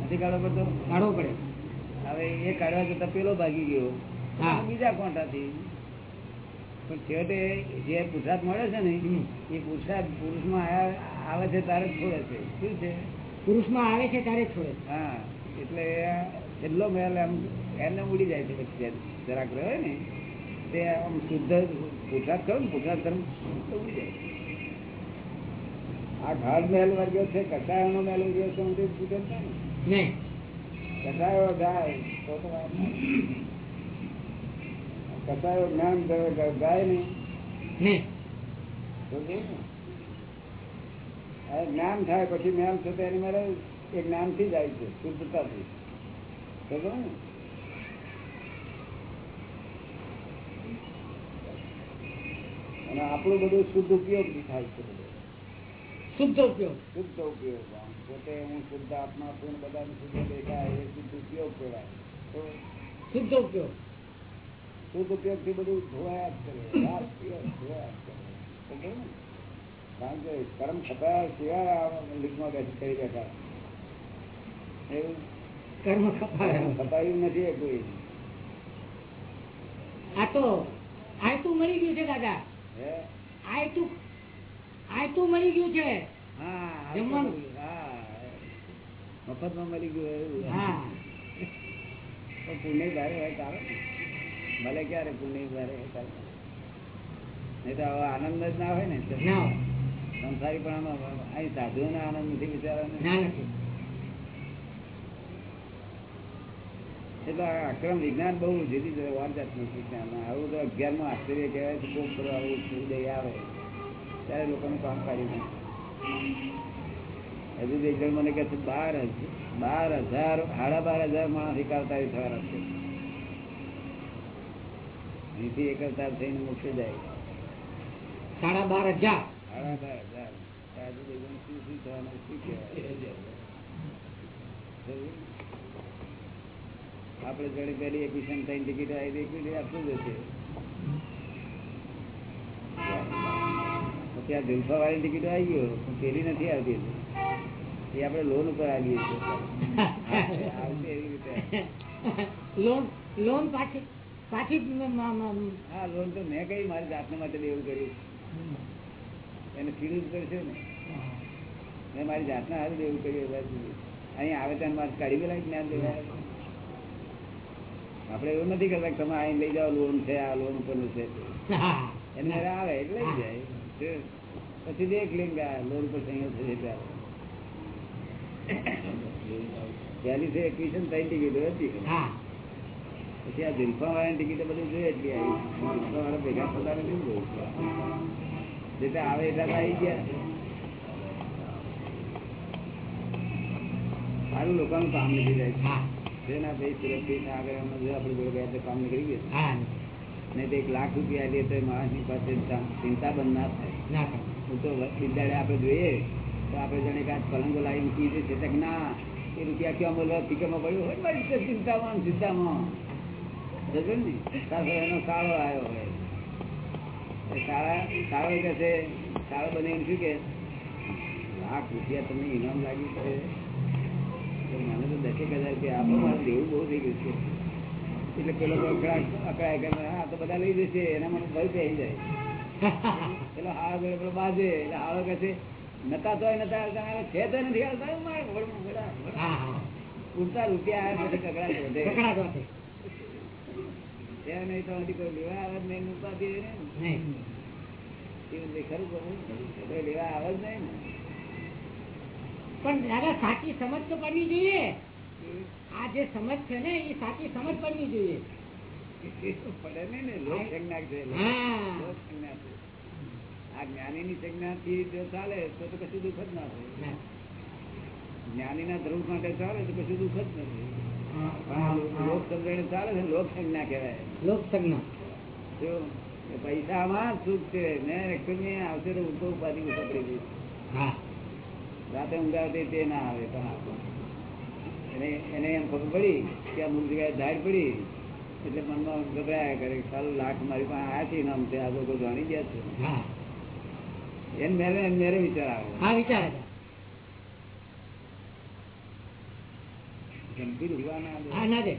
નથી કાઢવો પડતો? કાઢવો પડે. હવે એ કાઢવા જતા પેલો ભાગી ગયો. હા. બીજા કોટાથી. પણ છેવટે જે પુરુષાર્થ મળે છે ને. એ પુરુષાર્થ પુરુષમાં આયા- આવે છે તારે છોડે છે. શું છે? પુરુષમાં આવે છે ત્યારે જ છોડે હા એટલે છેલ્લો મેલ એમ એને ઉડી જાય છે પછી જરાક રહે ને તે આમ શુદ્ધ પુરસાદ કરો ને પુરસાદ કરો તો ઉડી જાય આ ઘાટ મહેલ વર્ગ્યો છે કટાયો મહેલ વર્ગ્યો છે હું તો પૂછે ને. નહીં. કટાયો ગાય તો કટાયો જ્ઞાન ગાય નહીં. નહીં. તો જ્ઞાન થાય પછી જ્ઞાન થતા એની મારે એ જ્ઞાનથી આવી છે શુદ્ધતાથી. ને? અને આપણું બધું શુદ્ધ ઉપયોગ બી થાય છે શુદ્ધ ઉપયોગ. શુદ્ધ ઉપયોગ પોતે હું શુદ્ધ આત્મા છું બધાને શુદ્ધ દેખાય એ શુદ્ધ ઉપયોગ કહેવાય. તો શુદ્ધ ઉપયોગ. શુદ્ધ ઉપયોગથી બધું ધોવાયા જ કરે ધોવાયા જ કરે. ખબર ને? કારણ કે કર્મ લીકમાં બેસી કરી બેઠા એવું? કર્મ ખપાય ખપાયું નથી કોઈ. આ તો આયતું મરી ગયું છે દાદા. આયતું આયતું મરી ગયું છે. હા જમવાનું. હા મફતમાં મળી ગયું એવું. હા. પુણ્ય ભારે હોય ભલે ક્યારે પુણ્ય ભારે હોય ચાલે નહીં તો આનંદ જ ના હોય ને. સંસારી પણ આમાં અહીં સાધુઓને આનંદ નથી વિચારવાનો. એટલે અક્રમ વિજ્ઞાન બહુ જુદી વાર જાતનું વિજ્ઞાન આવું તો અગિયારમાં આશ્ચર્ય કહેવાય છે કોક કરો આવું ઉદય આવે. ત્યારે લોકોનું કામ કાઢી હજુ એક જણ મને કહે છે બાર હજાર બાર હજાર સાડા બાર હજાર માણસ એકાવતા થવાના છે અહીંથી એકવતાર થઈને મોકલી જાય. સાડા બાર હજાર. એક આપણે જોડે પેલી એડમિશન થઈને ટિકિટ આવી દેખી આપવું જ હશે ત્યાં આ વાળી ટિકિટ આવી ગયો પણ પેલી નથી આવતી. એ આપણે લોન ઉપર આવીએ છીએ. આવશે એવી રીતે. લોન લોન પાછી પાછી હા લોન તો મેં કઈ મારી જાતને માટે એવું કર્યું. એને જ કરશે ને? મેં મારી જાતના હાલ દેવું કર્યું એ અહીં આવે ત્યાં મારે કાઢી પેલા જ્ઞાન લેવા આપણે એવું નથી કરતા તમે આઈને લઈ જાઓ લોન છે આ લોન ઉપરનું છે. એને જરા આવે એટલે લઈ જાય. પછી દેખ લઈ ગયા લોન પર સંયોગ છે એટલે પહેલી છે એકવીસ ત્રણ ટિકિટો હતી પછી આ જુલ્ફા વાળાની ટિકિટ બધું જોઈએ એટલી આવી વાળા ભેગા થતા નથી જેટલા આવે એટલા આવી ગયા. સારું લોકોનું કામ નીકળી જાય છે. તેના ભાઈ સુરક્ષિત આગળ આપણે જોડે ગયા તો કામ નીકળી ગયું. હા. નહીં એક લાખ રૂપિયા લે તો માણસની પાસે ચિંતા બંધ ના થાય. હું તો વિદ્યાલય આપણે જોઈએ તો આપણે જાણે કે પલંગો લાવી મૂકી દે છે ના એ રૂપિયા ક્યાં બોલવા ફીકામાં પડ્યું હોય મારી ચિંતામાં ચિંતામાં. સમજો ને? એનો કાળો આવ્યો હોય. એ કાળા કાળો છે. કાળો બને એમ શું કે લાખ રૂપિયા તમને ઇનામ લાગ્યું છે. મને તો દસેક હજાર રૂપિયા આપો મારે દેવું બહુ થઈ ગયું છે. એટલે પેલો અકળાય અકળાય કે હા તો બધા લઈ જશે. એના મને ભય થઈ જાય. પેલો હાળો પેલો પેલો બાજે એટલે હાળો કહે છે નતા તોય નતા છે તો નથી આવતા ઉડતા રૂપિયા આવ્યા પછી કકડાટ વધે. કકડાટ નહીં તો હજી કોઈ લેવા આવે નહીં ઉપાધિ એને. નહીં. એવું તે ખરું કહું લેવા આવે જ નહીં પણ દાદા સાચી સમજ તો પડવી જોઈએ. આ જે સમજ છે ને એ સાચી સમજ પડવી જોઈએ. પડે નહીં ને લોક સંજ્ઞા છે. હા. લોક સંજ્ઞા છે. આ જ્ઞાનીની સંજ્ઞાથી જો ચાલે તો તો કશું દુઃખ જ ના થાય ના. ધ્રુવ માટે ચાલે તો કશું દુઃખ જ નથી. આ લોક સમજણ ચાલે છે લોક સંજ્ઞા કહેવાય લોક સંજ્ઞા જો પૈસામાં સુખ છે. ને એકચ્યુઅલી આવશે તો ઊંધો ઉપાધિ પકડી દઈશ રાતે ઊંઘાવતી તે ના આવે પણ એને એને એમ ખબર પડી કે અમુક જગ્યાએ ધાર પડી. એટલે મનમાં ગભરાયા કરે સારું લાખ મારી પાસે આ છે ઇનામ છે આ લોકો જાણી ગયા છે. એમ મેરે એમ મેરે વિચાર આવે. હા વિચાર હતા. ગંભીર હોવા ના દે. ના દે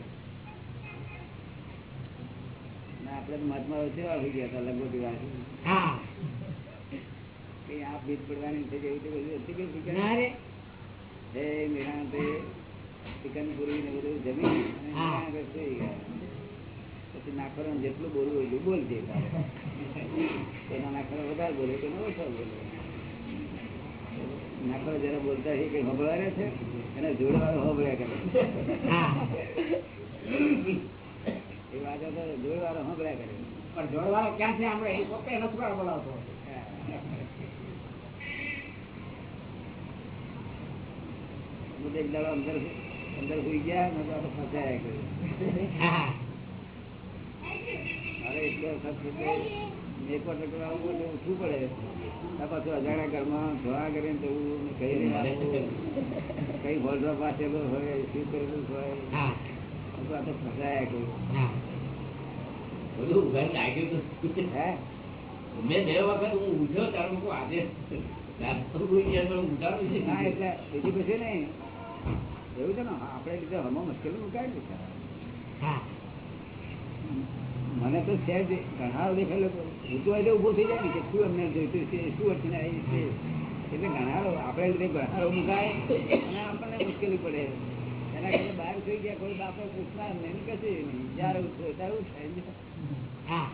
ના મહાત્મા કેવા થઈ ગયા હતા લગભગ આ ભીત પડવાની છે જેવી તે બધું હતી કે ઠીક ના રે. હે નિરાંતે ચિકન પૂરી ને બધું જમી હા. ગયા. પછી નાખરો જેટલું બોલવું એટલું બોલજે એના નાખરો વધારે બોલે કે ઓછા બોલે. નાખરો જરા બોલતા છે કઈ હબળારે છે? એના જોડવાળો હબળ્યા કરે એ વાત તો જોડવાળો હબળ્યા કરે પણ જોડવાળો ક્યાં છે? આપણે એ પોતે નથી બોલાવતો. હું. એક દાડો અંદર અંદર સુઈ ગયા ને તો ફસાયા કર્યું મારે એટલો વખત છે કે એક વાર ટકરાવ આવું એટલે ઉઠવું પડે. પાછું અજાણ્યા ઘરમાં ધોળા કરીને જવું કઈ કઈ ભોળવા પાસેલો હોય શું કરેલું હોય. આ તો ફસાયા કર્યું બધું ઘર લાગ્યું તો. હે? મેં બે વખત હું ઉઠ્યો ત્યારે હું આજે રાત તો કોઈ દિવસ હું ઉઠાડું છે ના એટલે બીજી પછી નહીં. એવું છે ને આપણે લીધે હમણાં મુશ્કેલી મુકાય છે. મને તો છે જ ઘણા દેખાય લોકો ઊંચું હોય તો થઈ જાય ને કે શું અમને જોઈતું છે શું અડચણ આવી છે. એટલે ઘણા આપણે ઘણા મુકાય અને આપણને મુશ્કેલી પડે. એના કરતા બહાર થઈ ગયા કોઈ બાપો પૂછતા નહીં ને કશું નહીં જ્યારે ઉઠો ત્યારે ઉઠાય ને. બિચાર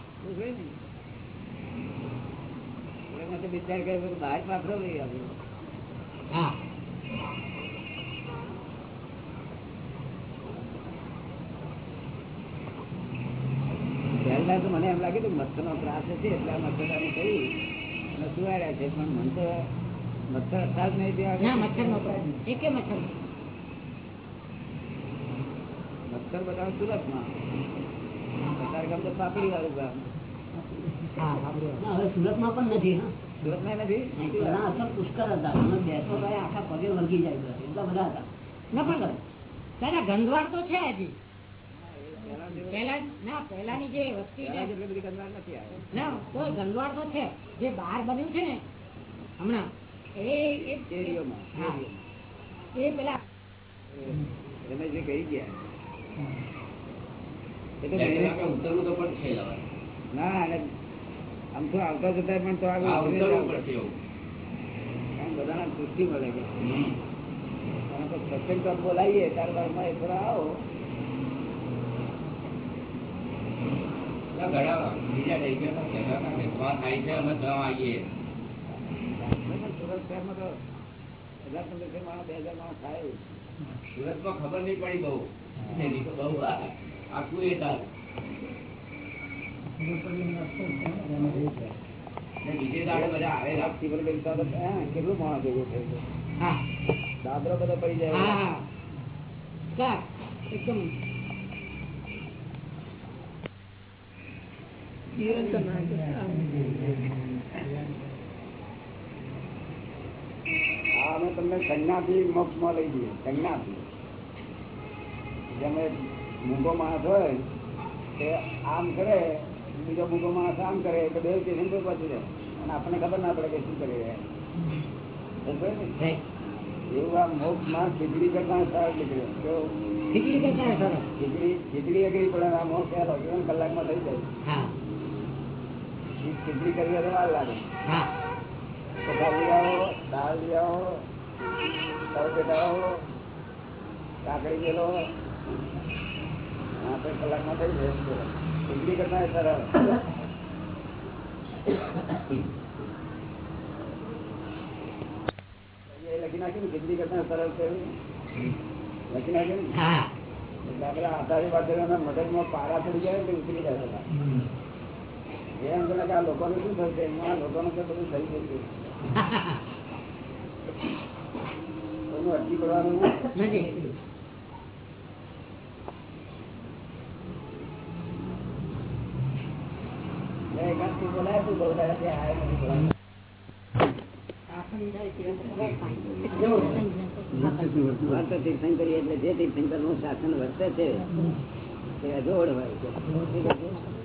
એટલે તો કર્યો બહાર પાછળ લઈ આવ્યો. પહેલા તો મચ્છરનો ત્રાસ હશે એટલે આ મચ્છરદાની કહ્યું. અને સુવાડ્યા છે પણ મન તો મચ્છર હતા જ નહીં ત્યાં ના આગળ. મચ્છર નો એકે મચ્છર. મચ્છર બધા સુરતમાં. અત્યારે ગામ તો પાપડી વાળું ગામ. સુરતમાં પણ નથી સુરતમાં નથી? ઘણા અસર પુષ્કળ હતા. અમે બેસો ગયા આખા પગે વળગી જાય એટલા બધા હતા. ના પણ દાદા ગંધવાર તો છે હજી પહેલા જેવું- પહેલા ના પહેલાની જે વસ્તી તો છે. બહાર બન્યું છે ને હમણાં એ પેલા કહી ગયા. મેં-. ના આમ તો આવતા જતા પણ તો બધાના દૃષ્ટિ મળે છે. સત્સંગ બોલાવીએ ચાર વારમાં એક વાર આવો ના, ઘણા બીજા ટાઈપના કહેવાના ભેદભાવ થાય છે અમે ન આવીએ પણ સુરત શહેરમાં તો હજાર પંદરસો માણસ બે હજાર માણસ થાય એવું. સુરતમાં ખબર નહીં પડી બહુ. બહુ આખું એ તાર. બીજે દાડે બધા આવેલા કેટલું માણસ થયું દાદરો બધો પડી જાય. હા હા. એકદમ આ અમે તમને સંજ્ઞાથી મોક્ષમાં લઈ જઈએ સંજ્ઞાથી જેમ મૂંગો માણસ હોય તે આમ કરે બીજો મૂંગો માણસ આમ કરે તો બે સ્ટેશન પર પહોંચી જાય. અને આપણને ખબર ના પડે કે શું કરી રહ્યા? એવું આ મોક્ષમાં ખીચડી કરતા સારું નીકળ્યો? ખીચડી કરતા ખીચડી ખીચડી અઘરી પડે આ મોક્ષ કલાકમાં થઈ જાય. હા ખીચડી કરવી તો વાર લાગે હા. લઈ આવો દાળ લઈ આવો તળપેટા આવો કાકડી ગયેલો આપણે કલાકમાં થઈ જાય ખીચડી કરતા સરળ લખી નાખ્યું ને ખીચડી કરતા સરળ છે લખી નાખ્યું ને હા. એટલે આપણે આધારી બાધારીઓના મગજમાં પારા પડી જાય ને તે ઉતરી જાય લોકોને શું થશે તો બધું થઈ કોઈનું અટકી પડવાનું નથી. જે તીર્થંકરનું શાસન વર્તે છે તે અજોડ હોય છે.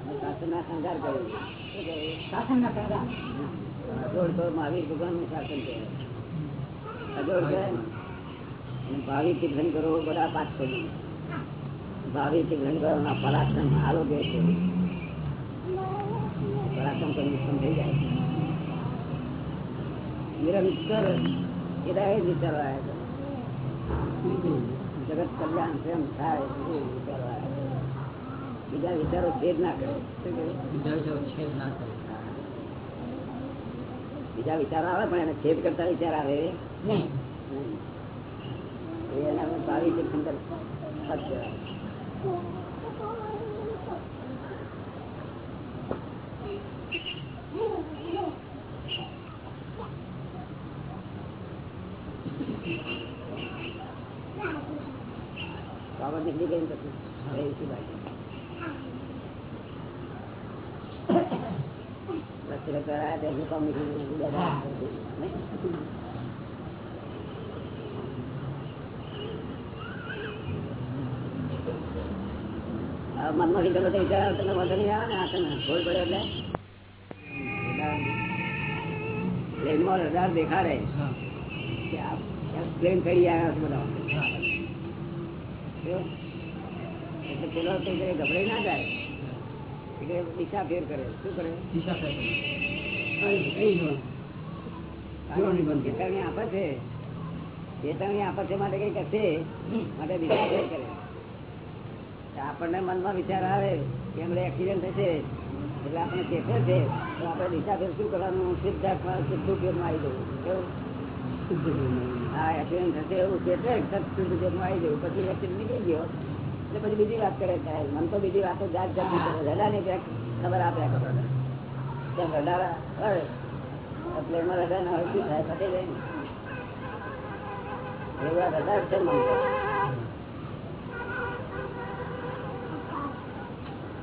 શાસનના શણગાર કર્યો? શાસનના સરદાર. અજોડ તો મહાવીર ભગવાનનું શાસન છે અજોડ અને ભાવિ તીર્થંકરો બધા પાઠ કરી ભાવિ તીર્થંકરો ના પરાક્રમ આરોગ્ય છે પરાક્રમ કરી સમજાઈ જાય છે નિરંતર એના એ વિચારવા જગત કલ્યાણ કેમ થાય એ વિચારો. બીજા વિચારો છેદ ના કરે. બીજા વિચારો આવે પણ એને છેદ કરતા વિચાર આવે? એના ભાવિ તીર્થંકર પદ નીકળી ગઈ પછી રહી શું બાકી? પછી નીકળી ગયું, બધા વિચાર તને વાંધો નહીં આવે ને તને ભૂલ પડે એટલે પ્લેનમાં રડાર દેખાડે કે આ પ્લેન કરી આવ્યા છે બધા એટલે પેલો ગભરાઈ ના જાય એટલે દિશા ફેર કરે શું કરે કરે આપણને મનમાં વિચાર આવે કે હમણાં એક્સિડન્ટ થશે એટલે આપણે ચેતે છે તો આપણે દિશા ફેર શું કરવાનું સિદ્ધાર્થમાં સિદ્ધ ઉપયોગમાં આવી જવું કેવું હા એક્સિડન્ટ થશે એવું ચેતે શુદ્ધ ઉપયોગમાં આવી જવું પછી એક્સિડન્ટ નીકળી ગયો એટલે પછી બીજી વાત કરે સાહેબ મન તો બીજી વાતો જાત જાત રડા ને ક્યાંક ખબર આપ્યા ખબર કેમ રડા હોય પ્લેનમાં રડા ના એવું આ છે. મન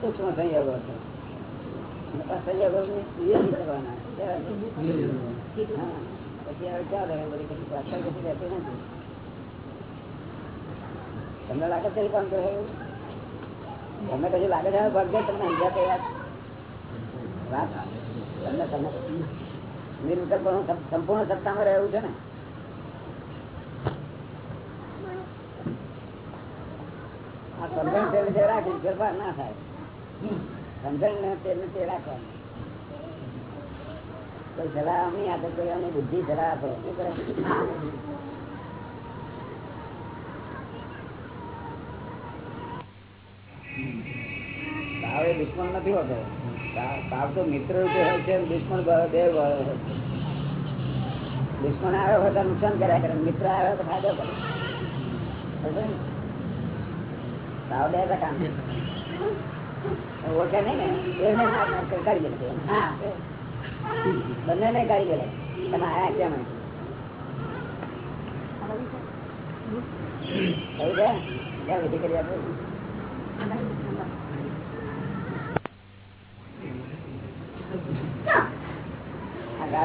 સૂક્ષ્મ સંયોગો છે? હા. પછી હવે ચાલે બધી કશી પાછળ તમને લાગે છે કામ કરે? તમને કશું લાગે છે? ભગવાન તમને સમજ્યા તૈયાર વાત તમને નિર્વિકલ્પ સંપૂર્ણ સત્તામાં રહેવું છે ને? આ સમજણ તેને રાખી ગરબા ના થાય. સમજણ ને તેને તે રાખવાની. કોઈ સલાહ નહીં, આપે કોઈ અમે બુદ્ધિ સલાહ આપે. શું કરે? ભાવે દુશ્મન નથી હોતો. તાવ તો મિત્ર રૂપે હોય છે દુશ્મન બે દુશ્મન આવ્યો હોય તો નુકસાન કર્યા કરે મિત્ર આવ્યો તો ફાયદો કરે. સાવ બે પ્રકાર ઓળખે નહીં ને? કાઢી દે હા બંને ને કાઢી દે. તમે આયા કેમ? થયું છે ક્યાં વિધિ કરી આપો આ ગાળો ભાષાનો અર્થ છે ને એનામાં જે મજા ના આવે હા, એનામાં જે મજા આવે તો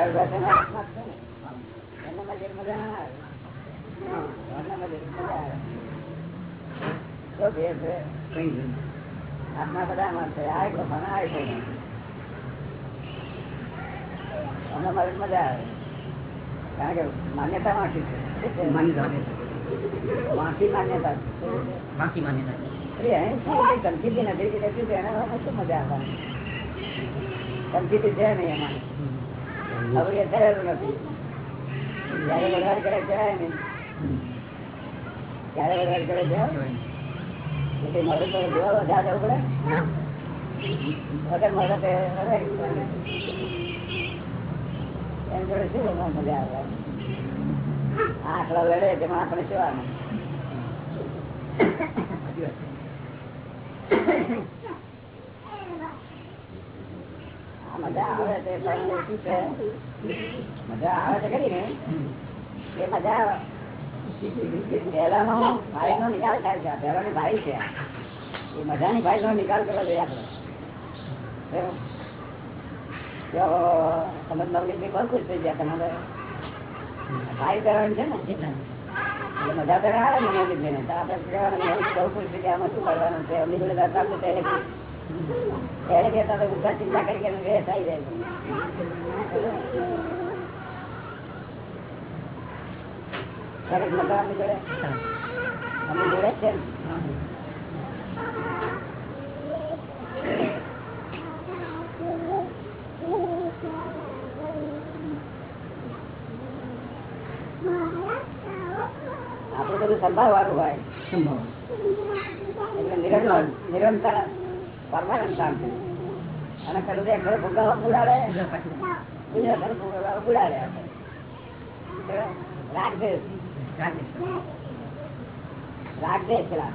મજા આવે કારણ કે માન્યતા વાંચી છે વાંચી માન્યતા બાકી માન્યતા નથી કે કશું તો એનામાં શું મજા આવવાની સમજીતી છે નહીં એમાં હવે થયેલું નથી. જયારે વધારે કરે કહેવાય ને ત્યારે વધારે કરે કહેવાય એટલે મારે તો જોવા વધારે જવું પડે. વગર મારે એમ જોડે શું મજા આવે. આંકડા લડે તેમાં આપણે શું આવે આ મજા આવે છે પણ શું છે? મજા આવે છે ખરી ને? એ મજા પહેલાનો ભાઈ નિકાલ થાય છે પહેલાની ભાઈ છે. એ મજાની ભાઈ નિકાલ કરવા જોઈએ આપણે. તમે નવનીતભાઈ બહુ ખુશ થઈ ગયા તમારે ભાઈ કરવાની છે ને? મજા તો આવે ને. તો આપણે થઈ ગયા શું કરવાનું છે? અમની જોડે ત્યારે કહેતા હતા ઉઠા ચિંતા કરી કે વેસ આવી જાય. ક્યારેક મજા જોડે. અમની જોડે છે ને? બધું સંભાળ વાળું હોય નિરંતર પરમાનન્ટ શાંતિ. અને પેલું એક ઘર ફુગાવા બુલાડે બીજા ઘર ફુગાવા બુલાડે રાગદેશ રાગદેશ પેલા.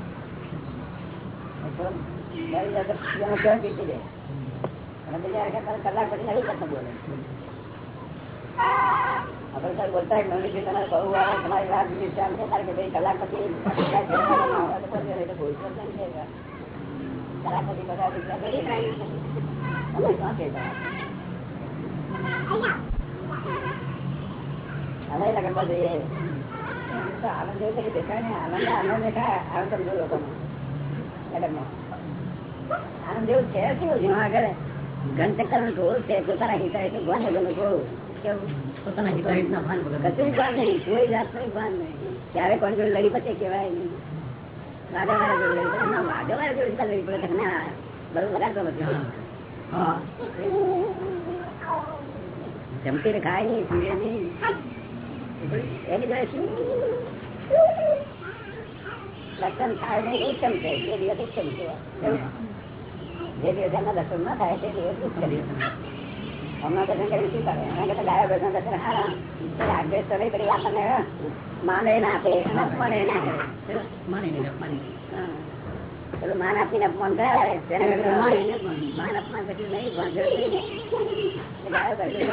કલાક પછી નવી બોલે. આપણે સર બોલતા નવી તમારે કહું આવે, તમારી વાત છે કારણ કલાક પછી આનંદ ને જેવું છે. કેવું જેમાં નું છે પોતાના હિસાબે તો ગણ વગરનું પોતાના ભાન વગર ભાન નહીં કોઈ જાતનું ભાન નહીં ક્યારે કોણ લડી પતે કેવાય નહીં જમતી ખાય નઈ પીવે નહીં એની જોડે શું દર્શન થાય નહીં છે તે દિવસ ઉત્તમ છે જે દિવસ દર્શન ના થાય તે દિવસ ઉત્તમ હમણાં દર્શન કરી શું કરે? એના કરતા ગાયો દર્શન દર્શન હારા આગળ તો નહીં કરી આપણને માને ના આપે અને ના કરે માની નહીં માની પેલું માન આપીને અપમાન કરાવે માન માન અપમાન પછી નહીં વાંધો નહીં. દર્શન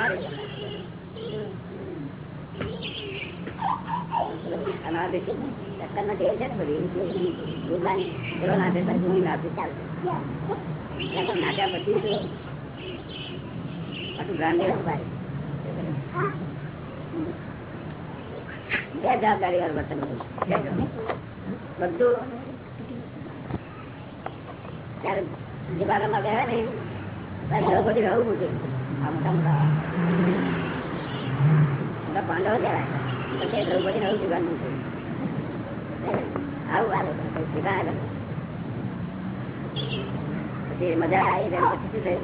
મારે છે ને, ચક્કરના છે ને બધી દુર્ગાની પેલો તો નાચું ચાલશે. નાખ્યા પછી તો પાછું ગાંધી રમવાય. બે જવાબદારી વાળું વર્તન બધું. ત્યારે દિવાળામાં ગયા ને ત્યારે દ્રૌપદી રહું પૂછે આ મોટા મોટા મોટા રહું દીવાન પૂછે આવું આવું જીવા આગળ પછી મજા આવી. પછી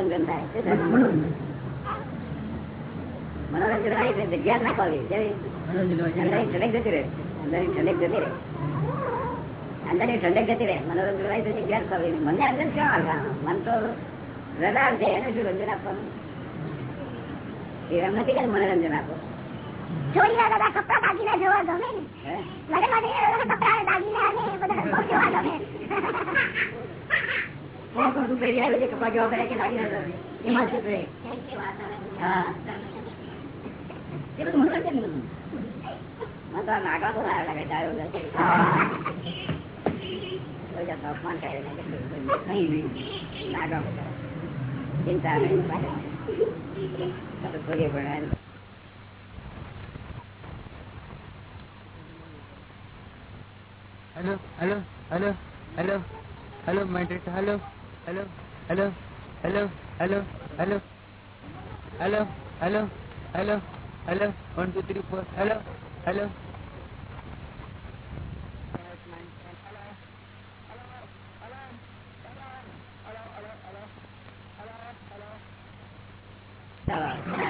મનોરંજન થાય મનોરંજન. થાય એટલે જગ્યા ના જેવી ઠંડક જતી રહે. અંદરની ઠંડક જતી રહે. અંદર ઠંડક જતી રહે. મનોરંજન થાય તો જગ્યા ખોલવી અંદર ક્યાં આવવાનું? મન તો રડાર છે એને શું રંજન આપવાનું. એ એમ નથી કે મનોરંજન આપો. છોડીના દાદા કપડા દાગીના જોવા ગમે ને? હે? લગ્ન કપડા દાગીના બધા જોવા ગમે કોણ કોણ તું પહેરી આવે છે કપા જવા કરે કે લાગી ના એમાં શું કરે હા hello hello hello hello hello metric hello aló, aló, aló, aló, aló, aló, aló, aló, aló, one, two, three, four, aló, aló. Hello.